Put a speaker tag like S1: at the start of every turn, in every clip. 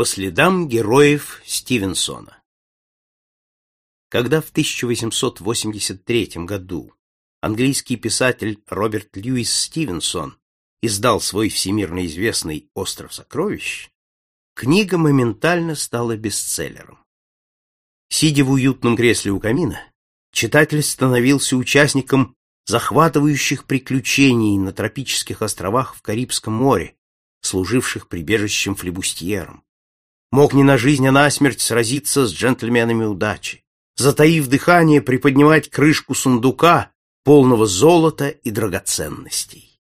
S1: По следам героев Стивенсона. Когда в 1883 году английский писатель Роберт Льюис Стивенсон издал свой всемирно известный «Остров сокровищ», книга моментально стала бестселлером. Сидя в уютном кресле у камина, читатель становился участником захватывающих приключений на тропических островах в Карибском море, служивших прибежищем флебустьерам. Мог не на жизнь, а на смерть сразиться с джентльменами удачи, затаив дыхание, приподнимать крышку сундука, полного золота и драгоценностей.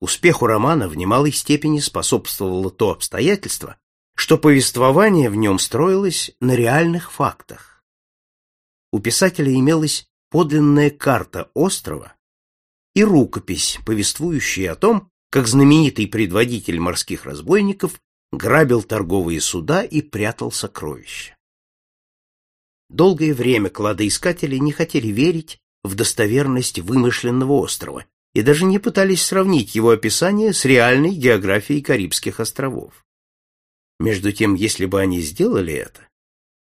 S1: Успеху романа в немалой степени способствовало то обстоятельство, что повествование в нем строилось на реальных фактах. У писателя имелась подлинная карта острова и рукопись, повествующая о том, как знаменитый предводитель морских разбойников грабил торговые суда и прятал сокровища. Долгое время кладоискатели не хотели верить в достоверность вымышленного острова и даже не пытались сравнить его описание с реальной географией Карибских островов. Между тем, если бы они сделали это,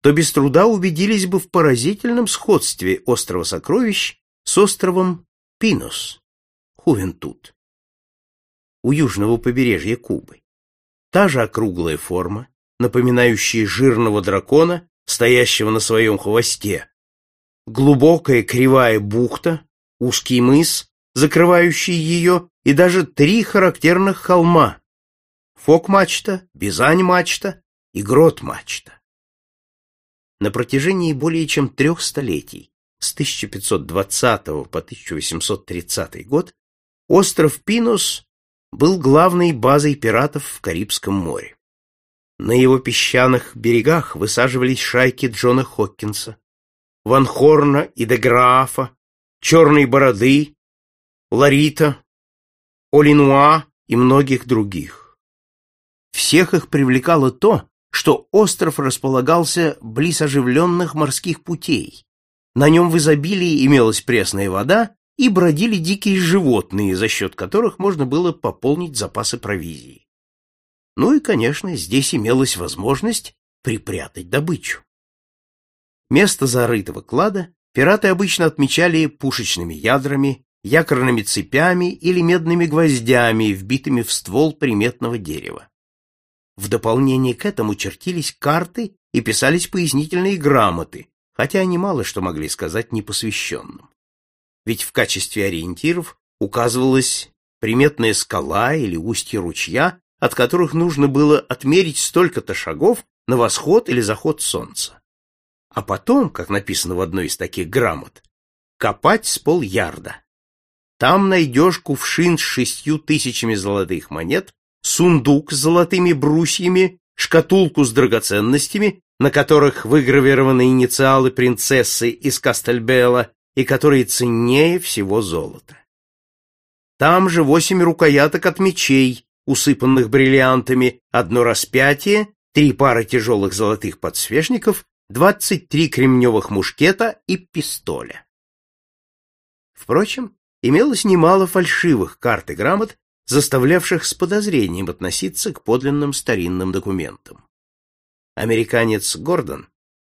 S1: то без труда убедились бы в поразительном сходстве острова Сокровищ с островом Пинос, Хувентут, у южного побережья Кубы. Та же округлая форма, напоминающая жирного дракона, стоящего на своем хвосте, глубокая кривая бухта, узкий мыс, закрывающий ее, и даже три характерных холма — Фок-мачта, Бизань-мачта и Грот-мачта. На протяжении более чем трех столетий, с 1520 по 1830 год, остров Пинус был главной базой пиратов в Карибском море. На его песчаных берегах высаживались шайки Джона Хоккинса, Ван Хорна и де Графа, Черной Бороды, Ларита, Олинуа и многих других. Всех их привлекало то, что остров располагался близ оживленных морских путей. На нем в изобилии имелась пресная вода и бродили дикие животные, за счет которых можно было пополнить запасы провизии. Ну и, конечно, здесь имелась возможность припрятать добычу. Место зарытого клада пираты обычно отмечали пушечными ядрами, якорными цепями или медными гвоздями, вбитыми в ствол приметного дерева. В дополнение к этому чертились карты и писались пояснительные грамоты, хотя они мало что могли сказать непосвященным. Ведь в качестве ориентиров указывалась приметная скала или устье ручья, от которых нужно было отмерить столько-то шагов на восход или заход солнца. А потом, как написано в одной из таких грамот, копать с полярда. Там найдешь кувшин с шестью тысячами золотых монет сундук с золотыми брусьями, шкатулку с драгоценностями, на которых выгравированы инициалы принцессы из Кастельбелла и которые ценнее всего золота. Там же восемь рукояток от мечей, усыпанных бриллиантами, одно распятие, три пары тяжелых золотых подсвечников, двадцать три кремневых мушкета и пистоля. Впрочем, имелось немало фальшивых карт и грамот, заставлявших с подозрением относиться к подлинным старинным документам. Американец Гордон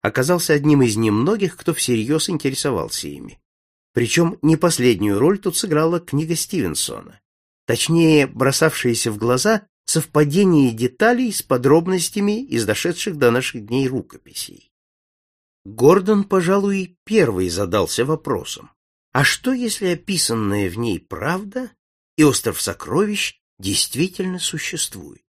S1: оказался одним из немногих, кто всерьез интересовался ими. Причем не последнюю роль тут сыграла книга Стивенсона, точнее, бросавшееся в глаза совпадение деталей с подробностями из дошедших до наших дней рукописей. Гордон, пожалуй, первый задался вопросом, а что, если описанная в ней правда и остров сокровищ действительно существует.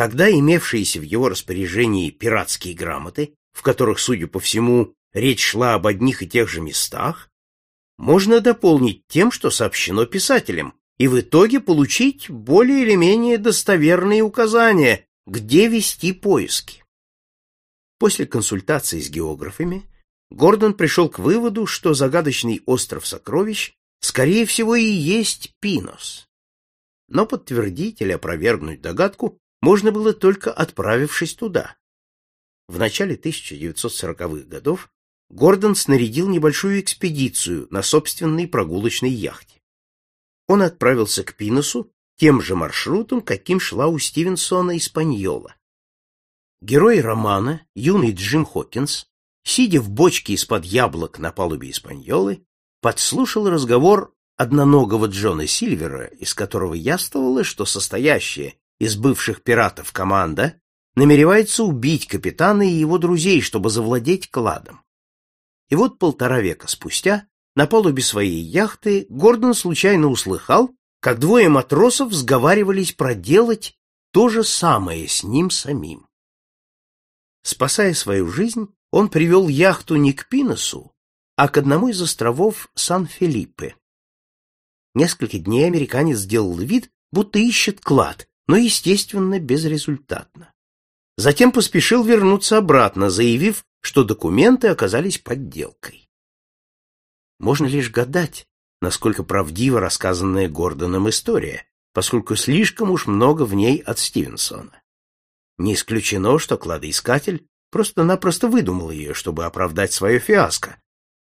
S1: Тогда имевшиеся в его распоряжении пиратские грамоты, в которых, судя по всему, речь шла об одних и тех же местах, можно дополнить тем, что сообщено писателям, и в итоге получить более или менее достоверные указания, где вести поиски. После консультации с географами Гордон пришел к выводу, что загадочный остров сокровищ скорее всего, и есть Пинос. Но подтвердить или опровергнуть догадку можно было только отправившись туда. В начале 1940-х годов Гордон снарядил небольшую экспедицию на собственной прогулочной яхте. Он отправился к Пиносу, тем же маршрутом, каким шла у Стивенсона Испаньола. Герой романа, юный Джим Хокинс, сидя в бочке из-под яблок на палубе Испаньолы, подслушал разговор одноногого Джона Сильвера, из которого яствовало, что состоящая из бывших пиратов команда намеревается убить капитана и его друзей, чтобы завладеть кладом. И вот полтора века спустя на палубе своей яхты Гордон случайно услыхал, как двое матросов сговаривались проделать то же самое с ним самим. Спасая свою жизнь, он привел яхту не к Пиносу, а к одному из островов Сан-Филиппе. Несколько дней американец сделал вид, будто ищет клад, но, естественно, безрезультатно. Затем поспешил вернуться обратно, заявив, что документы оказались подделкой. Можно лишь гадать, насколько правдива рассказанная Гордоном история, поскольку слишком уж много в ней от Стивенсона. Не исключено, что кладоискатель просто-напросто выдумал ее, чтобы оправдать свое фиаско.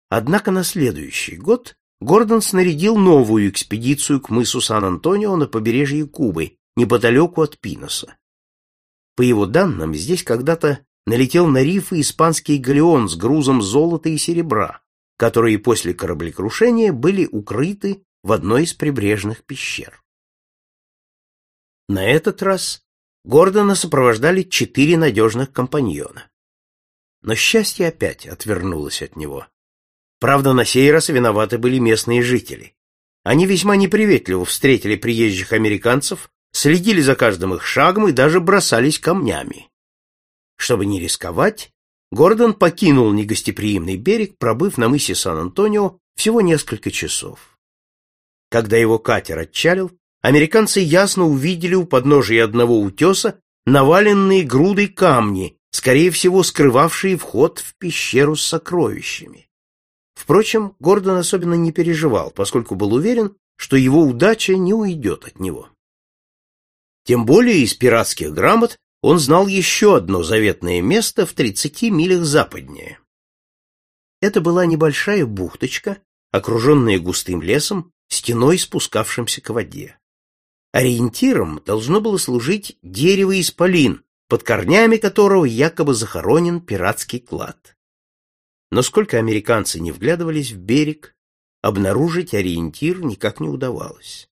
S1: Однако на следующий год Гордон снарядил новую экспедицию к мысу Сан-Антонио на побережье Кубы, неподалеку от Пиноса. По его данным, здесь когда-то налетел на рифы испанский галеон с грузом золота и серебра, которые после кораблекрушения были укрыты в одной из прибрежных пещер. На этот раз Гордона сопровождали четыре надежных компаньона. Но счастье опять отвернулось от него. Правда, на сей раз виноваты были местные жители. Они весьма неприветливо встретили приезжих американцев, следили за каждым их шагом и даже бросались камнями. Чтобы не рисковать, Гордон покинул негостеприимный берег, пробыв на мысе Сан-Антонио всего несколько часов. Когда его катер отчалил, американцы ясно увидели у подножия одного утеса наваленные грудой камни, скорее всего, скрывавшие вход в пещеру с сокровищами. Впрочем, Гордон особенно не переживал, поскольку был уверен, что его удача не уйдет от него. Тем более из пиратских грамот он знал еще одно заветное место в 30 милях западнее. Это была небольшая бухточка, окруженная густым лесом, стеной спускавшимся к воде. Ориентиром должно было служить дерево-исполин, под корнями которого якобы захоронен пиратский клад. Но сколько американцы не вглядывались в берег, обнаружить ориентир никак не удавалось.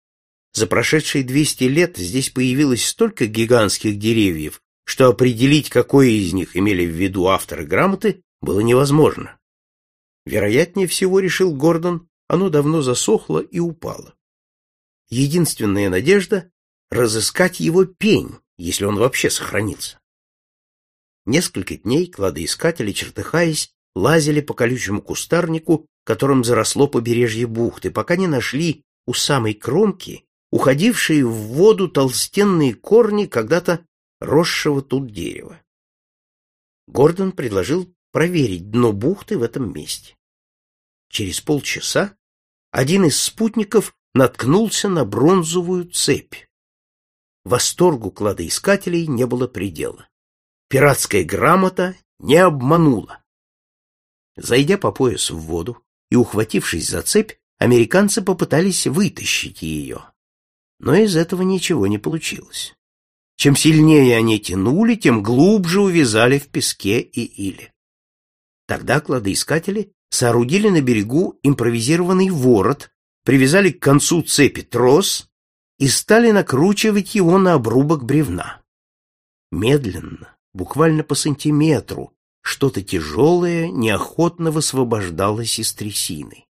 S1: За прошедшие 200 лет здесь появилось столько гигантских деревьев, что определить, какое из них имели в виду авторы грамоты, было невозможно. Вероятнее всего, решил Гордон, оно давно засохло и упало. Единственная надежда — разыскать его пень, если он вообще сохранился. Несколько дней кладоискатели, чертыхаясь, лазили по колючему кустарнику, которым заросло побережье бухты, пока не нашли у самой кромки уходившие в воду толстенные корни когда-то росшего тут дерева. Гордон предложил проверить дно бухты в этом месте. Через полчаса один из спутников наткнулся на бронзовую цепь. Восторгу кладоискателей не было предела. Пиратская грамота не обманула. Зайдя по пояс в воду и ухватившись за цепь, американцы попытались вытащить ее но из этого ничего не получилось. Чем сильнее они тянули, тем глубже увязали в песке и иле. Тогда кладоискатели соорудили на берегу импровизированный ворот, привязали к концу цепи трос и стали накручивать его на обрубок бревна. Медленно, буквально по сантиметру, что-то тяжелое неохотно высвобождалось из трясины.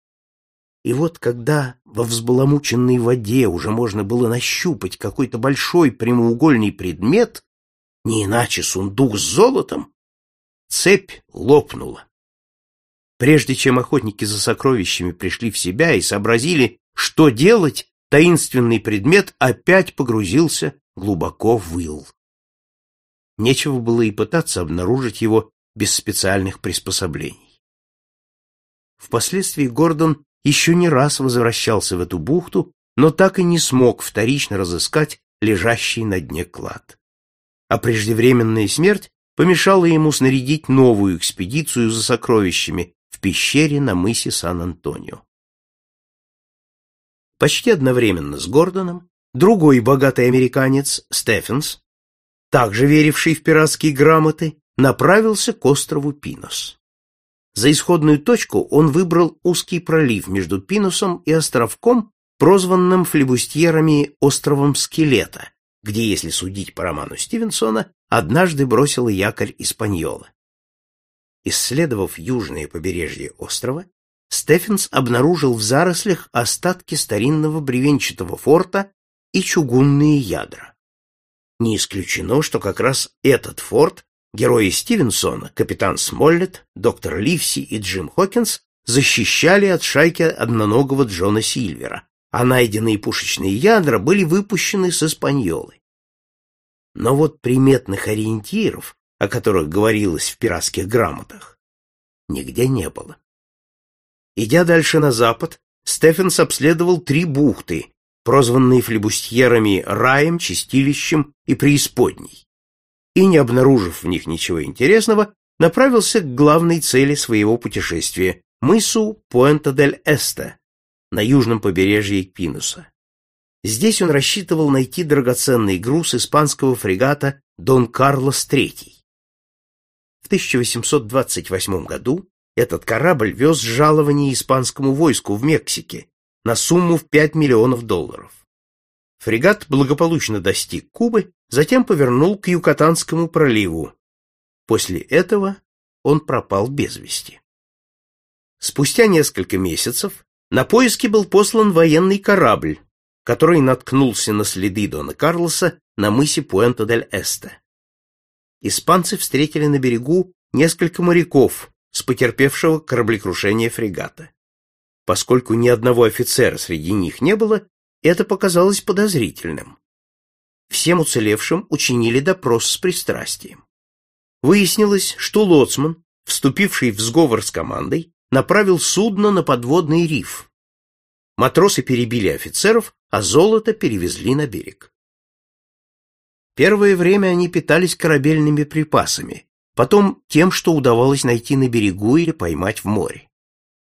S1: И вот когда во взбаламученной воде уже можно было нащупать какой-то большой прямоугольный предмет, не иначе сундук с золотом, цепь лопнула. Прежде чем охотники за сокровищами пришли в себя и сообразили, что делать, таинственный предмет опять погрузился глубоко в ил. Нечего было и пытаться обнаружить его без специальных приспособлений. Впоследствии Гордон еще не раз возвращался в эту бухту, но так и не смог вторично разыскать лежащий на дне клад. А преждевременная смерть помешала ему снарядить новую экспедицию за сокровищами в пещере на мысе Сан-Антонио. Почти одновременно с Гордоном другой богатый американец, Стефенс, также веривший в пиратские грамоты, направился к острову Пинос. За исходную точку он выбрал узкий пролив между Пинусом и островком, прозванным флебустьерами островом Скелета, где, если судить по роману Стивенсона, однажды бросил якорь Испаньола. Исследовав южное побережье острова, Стефенс обнаружил в зарослях остатки старинного бревенчатого форта и чугунные ядра. Не исключено, что как раз этот форт герои Стивенсона, капитан Смоллет, доктор Ливси и Джим Хокинс защищали от шайки одноногого Джона Сильвера, а найденные пушечные ядра были выпущены с Испаньолы. Но вот приметных ориентиров, о которых говорилось в пиратских грамотах, нигде не было. Идя дальше на запад, Стефенс обследовал три бухты, прозванные флебустьерами Раем, Чистилищем и Преисподней, и, не обнаружив в них ничего интересного, направился к главной цели своего путешествия — мысу Пуэнто-дель-Эсте на южном побережье Пинуса. Здесь он рассчитывал найти драгоценный груз испанского фрегата «Дон Карлос III». В 1828 году этот корабль вез жалование испанскому войску в Мексике на сумму в 5 миллионов долларов. Фрегат благополучно достиг Кубы, затем повернул к Юкатанскому проливу. После этого он пропал без вести. Спустя несколько месяцев на поиски был послан военный корабль, который наткнулся на следы Дона Карлоса на мысе Пуэнто-дель-Эсте. Испанцы встретили на берегу несколько моряков с потерпевшего кораблекрушение фрегата. Поскольку ни одного офицера среди них не было, это показалось подозрительным. Всем уцелевшим учинили допрос с пристрастием. Выяснилось, что лоцман, вступивший в сговор с командой, направил судно на подводный риф. Матросы перебили офицеров, а золото перевезли на берег. Первое время они питались корабельными припасами, потом тем, что удавалось найти на берегу или поймать в море.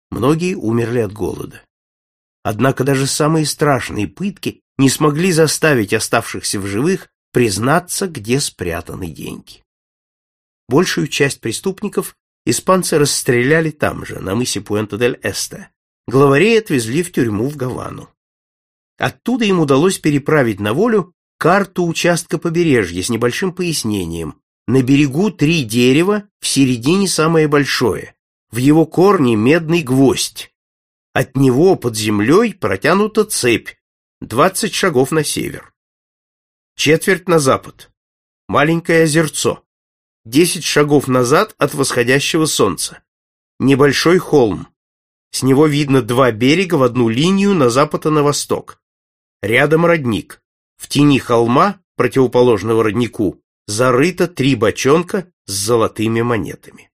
S1: Многие умерли от голода. Однако даже самые страшные пытки не смогли заставить оставшихся в живых признаться, где спрятаны деньги. Большую часть преступников испанцы расстреляли там же, на мысе Пуэнто-дель-Эсте. Главарей отвезли в тюрьму в Гавану. Оттуда им удалось переправить на волю карту участка побережья с небольшим пояснением. На берегу три дерева, в середине самое большое. В его корне медный гвоздь. От него под землей протянута цепь, двадцать шагов на север. Четверть на запад. Маленькое озерцо. Десять шагов назад от восходящего солнца. Небольшой холм. С него видно два берега в одну линию на запад и на восток. Рядом родник. В тени холма, противоположного роднику, зарыто три бочонка с золотыми монетами.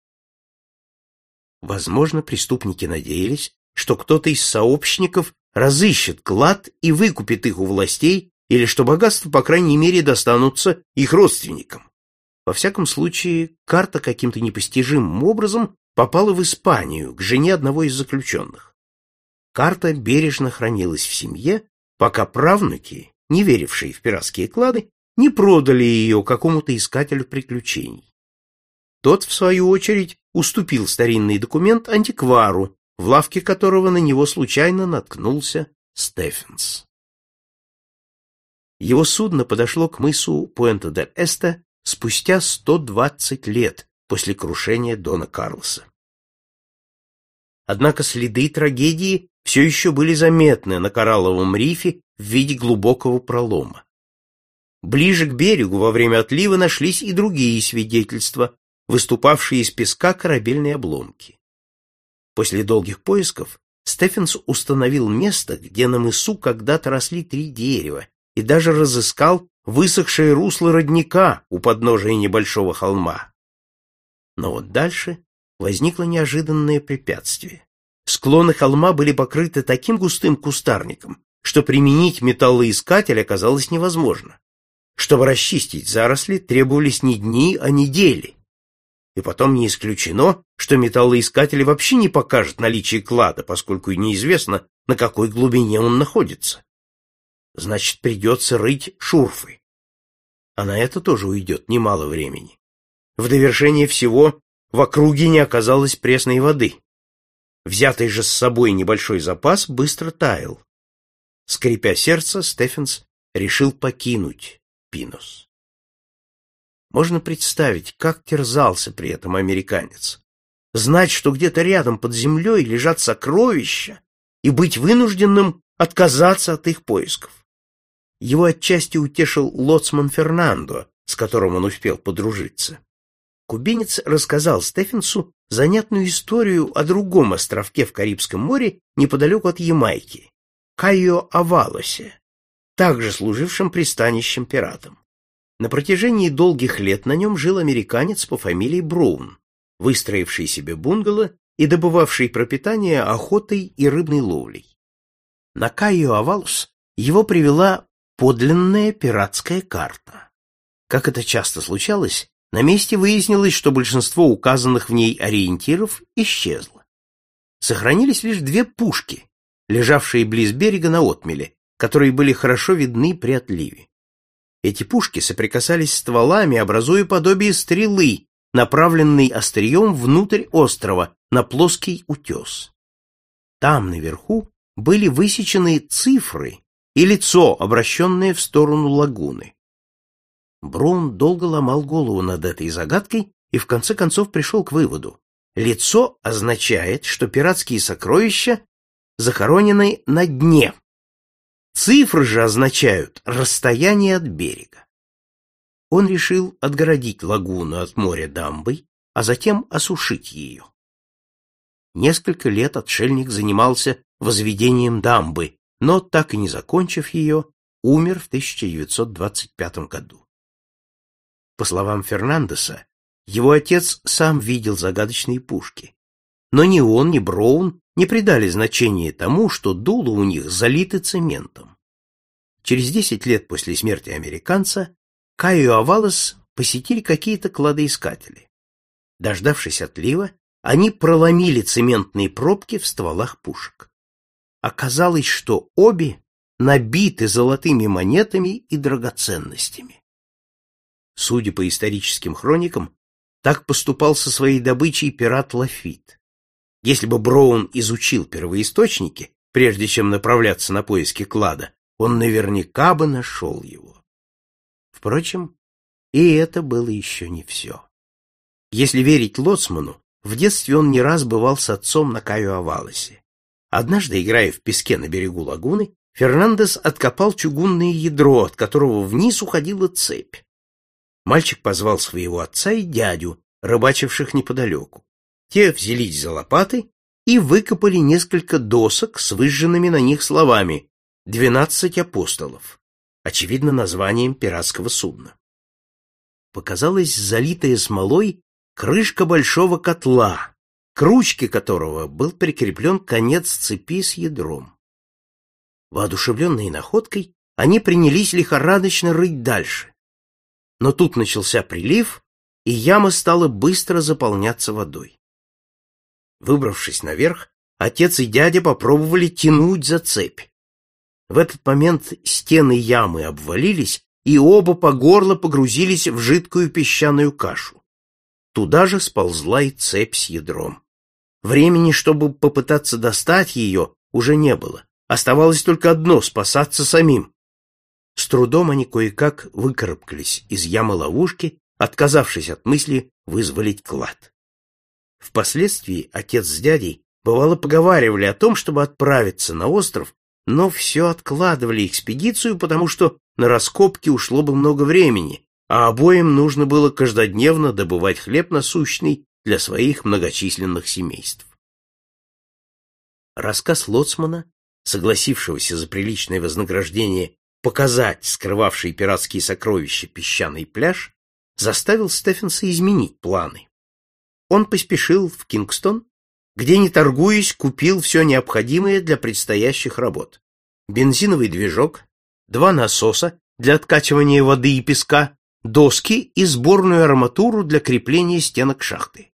S1: Возможно, преступники надеялись, что кто-то из сообщников разыщет клад и выкупит их у властей, или что богатства, по крайней мере, достанутся их родственникам. Во всяком случае, карта каким-то непостижимым образом попала в Испанию, к жене одного из заключенных. Карта бережно хранилась в семье, пока правнуки, не верившие в пиратские клады, не продали ее какому-то искателю приключений. Тот, в свою очередь, уступил старинный документ антиквару, в лавке которого на него случайно наткнулся Стефенс. Его судно подошло к мысу Пуэнто-дель-Эста спустя 120 лет после крушения Дона Карлоса. Однако следы трагедии все еще были заметны на коралловом рифе в виде глубокого пролома. Ближе к берегу во время отлива нашлись и другие свидетельства, выступавшие из песка корабельные обломки. После долгих поисков Стефенс установил место, где на мысу когда-то росли три дерева, и даже разыскал высохшее русло родника у подножия небольшого холма. Но вот дальше возникло неожиданное препятствие. Склоны холма были покрыты таким густым кустарником, что применить металлоискатель оказалось невозможно. Чтобы расчистить заросли, требовались не дни, а недели. И потом не исключено, что металлоискатель вообще не покажет наличие клада, поскольку неизвестно, на какой глубине он находится. значит, придется рыть шурфы. А на это тоже уйдет немало времени. В довершение всего в округе не оказалось пресной воды. Взятый же с собой небольшой запас быстро таял. Скрипя сердце, Стефенс решил покинуть Пинус. Можно представить, как терзался при этом американец. Знать, что где-то рядом под землей лежат сокровища, и быть вынужденным отказаться от их поисков. Его отчасти утешил лоцман Фернандо, с которым он успел подружиться. Кубинец рассказал Стефенсу занятную историю о другом островке в Карибском море неподалеку от Ямайки, Кайо-Авалосе, также служившем пристанищем пиратам. На протяжении долгих лет на нем жил американец по фамилии Браун, выстроивший себе бунгало и добывавший пропитание охотой и рыбной ловлей. На Кайо-Авалус его привела подлинная пиратская карта. Как это часто случалось, на месте выяснилось, что большинство указанных в ней ориентиров исчезло. Сохранились лишь две пушки, лежавшие близ берега на отмеле, которые были хорошо видны при отливе. Эти пушки соприкасались стволами, образуя подобие стрелы, направленной острием внутрь острова, на плоский утес. Там, наверху, были высечены цифры и лицо, обращенное в сторону лагуны. Брун долго ломал голову над этой загадкой и в конце концов пришел к выводу. Лицо означает, что пиратские сокровища захоронены на дне. Цифры же означают расстояние от берега. Он решил отгородить лагуну от моря дамбой, а затем осушить ее. Несколько лет отшельник занимался возведением дамбы, но, так и не закончив ее, умер в 1925 году. По словам Фернандеса, его отец сам видел загадочные пушки. Но ни он, ни Броун не придали значения тому, что дуло у них залиты цементом. Через десять лет после смерти американца Кайо Авалос посетили какие-то кладоискатели. Дождавшись отлива, они проломили цементные пробки в стволах пушек. Оказалось, что обе набиты золотыми монетами и драгоценностями. Судя по историческим хроникам, так поступал со своей добычей пират Лафит. Если бы Броун изучил первоисточники, прежде чем направляться на поиски клада, он наверняка бы нашел его. Впрочем, и это было еще не все. Если верить Лоцману, в детстве он не раз бывал с отцом на Каю-Авалосе. Однажды, играя в песке на берегу лагуны, Фернандес откопал чугунное ядро, от которого вниз уходила цепь. Мальчик позвал своего отца и дядю, рыбачивших неподалеку. Те взялись за лопаты и выкопали несколько досок с выжженными на них словами «Двенадцать апостолов», очевидно, названием пиратского судна. Показалась залитая смолой крышка большого котла, к ручке которого был прикреплен конец цепи с ядром. Воодушевленные находкой, они принялись лихорадочно рыть дальше. Но тут начался прилив, и яма стала быстро заполняться водой. Выбравшись наверх, отец и дядя попробовали тянуть за цепь. В этот момент стены ямы обвалились, и оба по горло погрузились в жидкую песчаную кашу. Туда же сползла и цепь с ядром. Времени, чтобы попытаться достать ее, уже не было. Оставалось только одно — спасаться самим. С трудом они кое-как выкарабкались из ямы ловушки, отказавшись от мысли вызволить клад. Впоследствии отец с дядей бывало поговаривали о том, чтобы отправиться на остров, но все откладывали экспедицию, потому что на раскопки ушло бы много времени, а обоим нужно было каждодневно добывать хлеб насущный для своих многочисленных семейств. Рассказ Лоцмана, согласившегося за приличное вознаграждение показать скрывавший пиратские сокровища песчаный пляж, заставил Стефенса изменить планы. Он поспешил в Кингстон, где, не торгуясь, купил все необходимое для предстоящих работ. Бензиновый движок, два насоса для откачивания воды и песка, доски и сборную арматуру для крепления стенок шахты.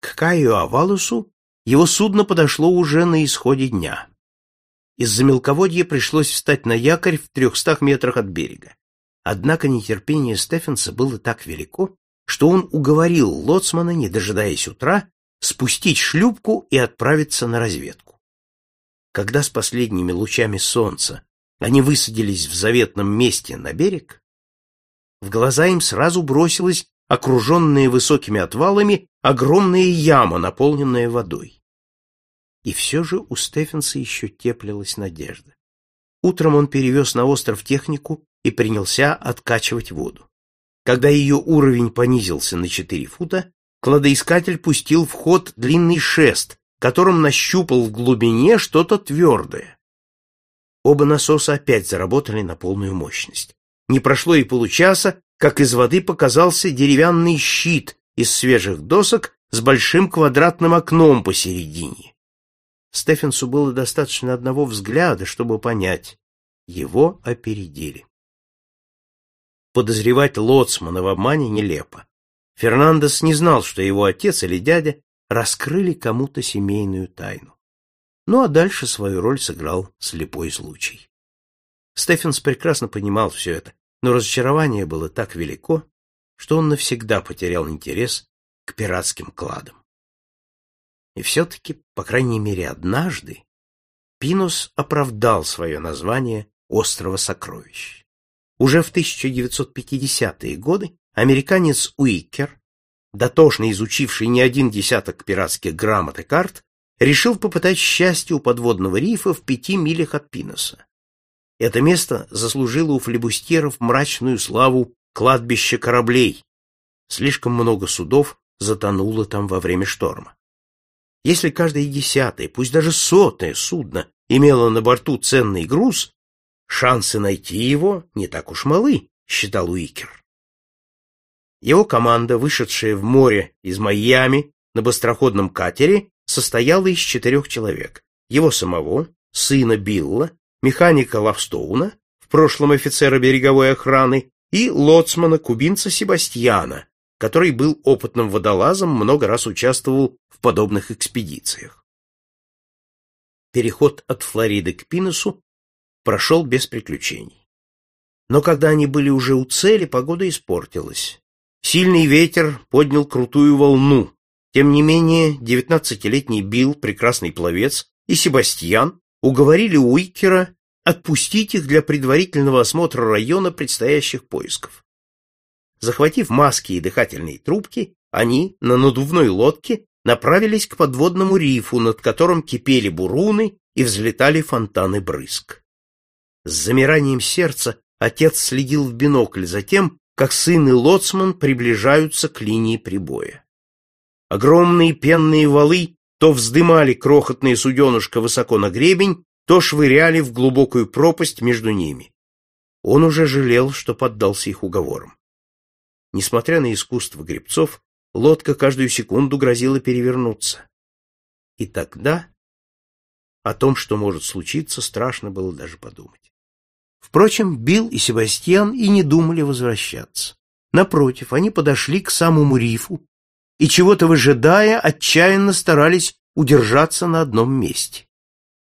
S1: К Каю Авалусу его судно подошло уже на исходе дня. из-за мелководья пришлось встать на якорь в трехстах метрах от берега. Однако нетерпение Стефенса было так велико, что он уговорил лоцмана, не дожидаясь утра, спустить шлюпку и отправиться на разведку. Когда с последними лучами солнца они высадились в заветном месте на берег, в глаза им сразу бросилась окруженная высокими отвалами огромная яма, наполненная водой. И все же у Стефенса еще теплилась надежда. Утром он перевез на остров технику и принялся откачивать воду. Когда ее уровень понизился на четыре фута, кладоискатель пустил в ход длинный шест, которым нащупал в глубине что-то твердое. Оба насоса опять заработали на полную мощность. Не прошло и получаса, как из воды показался деревянный щит из свежих досок с большим квадратным окном посередине. Стефенсу было достаточно одного взгляда, чтобы понять, его опередили. Подозревать лоцмана в обмане нелепо. Фернандес не знал, что его отец или дядя раскрыли кому-то семейную тайну. Ну а дальше свою роль сыграл слепой случай. Стефенс прекрасно понимал все это, но разочарование было так велико, что он навсегда потерял интерес к пиратским кладам. И все-таки, по крайней мере однажды, Пинус оправдал свое название «Острова сокровищ». Уже в 1950-е годы американец Уикер, дотошно изучивший не один десяток пиратских грамот и карт, решил попытать счастье у подводного рифа в пяти милях от Пиноса. Это место заслужило у флебустьеров мрачную славу кладбища кораблей. Слишком много судов затонуло там во время шторма. Если каждое десятое, пусть даже сотое судно имело на борту ценный груз, Шансы найти его не так уж малы, считал Уикер. Его команда, вышедшая в море из Майами на быстроходном катере, состояла из четырех человек. Его самого, сына Билла, механика Лавстоуна, в прошлом офицера береговой охраны, и лоцмана-кубинца Себастьяна, который был опытным водолазом, много раз участвовал в подобных экспедициях. Переход от Флориды к Пиносу прошел без приключений. Но когда они были уже у цели, погода испортилась. Сильный ветер поднял крутую волну. Тем не менее, девятнадцатилетний Билл, прекрасный пловец, и Себастьян уговорили Уикера отпустить их для предварительного осмотра района предстоящих поисков. Захватив маски и дыхательные трубки, они на надувной лодке направились к подводному рифу, над которым кипели буруны и взлетали фонтаны брызг. С замиранием сердца отец следил в бинокль за тем, как сын и лоцман приближаются к линии прибоя. Огромные пенные валы то вздымали крохотное суденышко высоко на гребень, то швыряли в глубокую пропасть между ними. Он уже жалел, что поддался их уговорам. Несмотря на искусство гребцов, лодка каждую секунду грозила перевернуться. И тогда о том, что может случиться, страшно было даже подумать. Впрочем, Билл и Себастьян и не думали возвращаться. Напротив, они подошли к самому рифу и, чего-то выжидая, отчаянно старались удержаться на одном месте.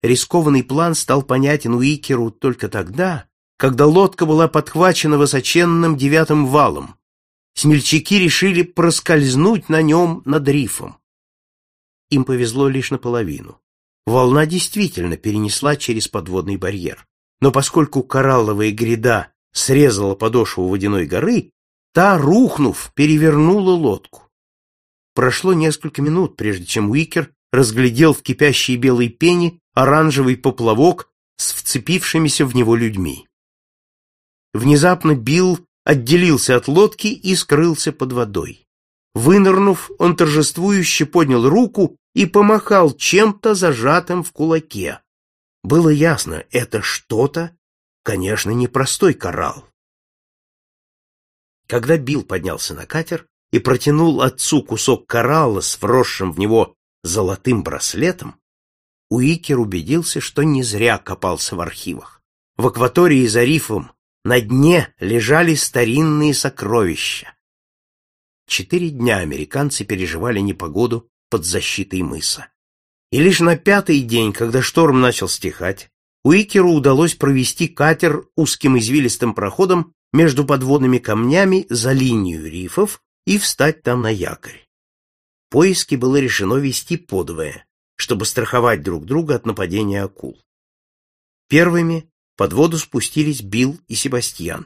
S1: Рискованный план стал понятен Уикеру только тогда, когда лодка была подхвачена высоченным девятым валом. Смельчаки решили проскользнуть на нем над рифом. Им повезло лишь наполовину. Волна действительно перенесла через подводный барьер но поскольку коралловая гряда срезала подошву водяной горы, та, рухнув, перевернула лодку. Прошло несколько минут, прежде чем Уикер разглядел в кипящей белой пене оранжевый поплавок с вцепившимися в него людьми. Внезапно Билл отделился от лодки и скрылся под водой. Вынырнув, он торжествующе поднял руку и помахал чем-то зажатым в кулаке. Было ясно, это что-то, конечно, не простой коралл. Когда Билл поднялся на катер и протянул отцу кусок коралла с вросшим в него золотым браслетом, Уикер убедился, что не зря копался в архивах. В акватории за рифом на дне лежали старинные сокровища. Четыре дня американцы переживали непогоду под защитой мыса. И лишь на пятый день, когда шторм начал стихать, Уикеру удалось провести катер узким извилистым проходом между подводными камнями за линию рифов и встать там на якорь. Поиски было решено вести подвое, чтобы страховать друг друга от нападения акул. Первыми под воду спустились Билл и Себастьян.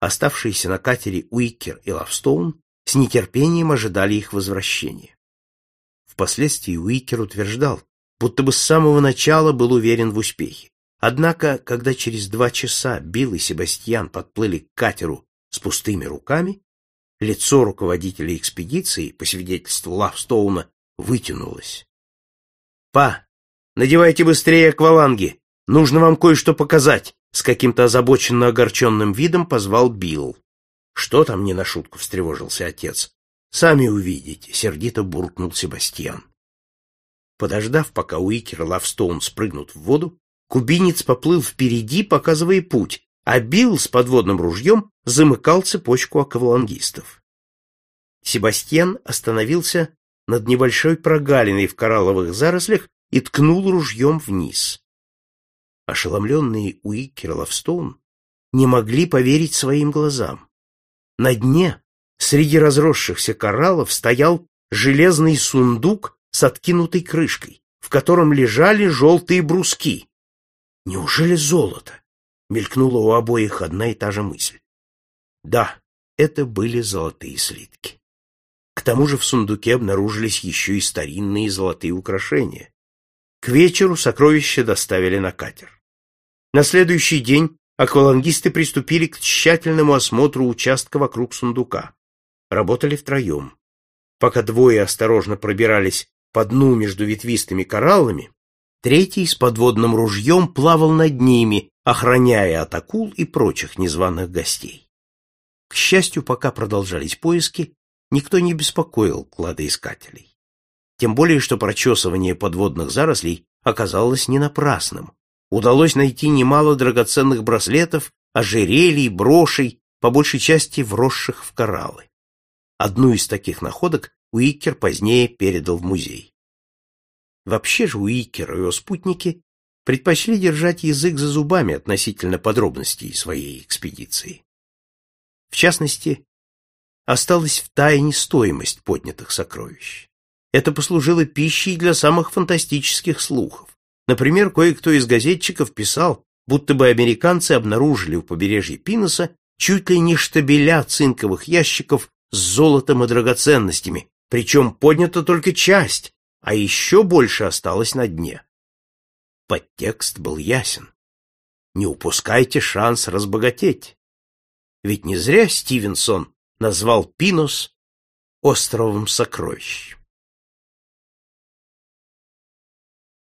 S1: Оставшиеся на катере Уикер и Лавстоун с нетерпением ожидали их возвращения. Впоследствии Уикер утверждал, будто бы с самого начала был уверен в успехе. Однако, когда через два часа Билл и Себастьян подплыли к катеру с пустыми руками, лицо руководителя экспедиции, по свидетельству Лавстоуна, вытянулось. «Па, надевайте быстрее акваланги! Нужно вам кое-что показать!» С каким-то озабоченно огорченным видом позвал Билл. «Что там не на шутку?» — встревожился отец. «Сами увидите», — сердито буркнул Себастьян. Подождав, пока Уикер и Лавстоун спрыгнут в воду, кубинец поплыл впереди, показывая путь, а Билл с подводным ружьем замыкал цепочку аквалангистов. Себастьян остановился над небольшой прогалиной в коралловых зарослях и ткнул ружьем вниз. Ошеломленные Уикер Лавстоун не могли поверить своим глазам. На дне, среди разросшихся кораллов, стоял железный сундук с откинутой крышкой, в котором лежали желтые бруски. Неужели золото? Мелькнула у обоих одна и та же мысль. Да, это были золотые слитки. К тому же в сундуке обнаружились еще и старинные золотые украшения. К вечеру сокровища доставили на катер. На следующий день аквалангисты приступили к тщательному осмотру участка вокруг сундука. Работали втроем. Пока двое осторожно пробирались по дну между ветвистыми кораллами, третий с подводным ружьем плавал над ними, охраняя от акул и прочих незваных гостей. К счастью, пока продолжались поиски, никто не беспокоил кладоискателей. Тем более, что прочесывание подводных зарослей оказалось не напрасным. Удалось найти немало драгоценных браслетов, ожерелий, брошей, по большей части вросших в кораллы. Одну из таких находок Уикер позднее передал в музей. Вообще же Уикер и его спутники предпочли держать язык за зубами относительно подробностей своей экспедиции. В частности, осталась в тайне стоимость поднятых сокровищ. Это послужило пищей для самых фантастических слухов. Например, кое-кто из газетчиков писал, будто бы американцы обнаружили у побережья Пиноса чуть ли не штабеля цинковых ящиков с золотом и драгоценностями, причем поднята только часть, а еще больше осталось на дне. Подтекст был ясен. Не упускайте шанс разбогатеть. Ведь не зря Стивенсон назвал Пинос островом сокровищ.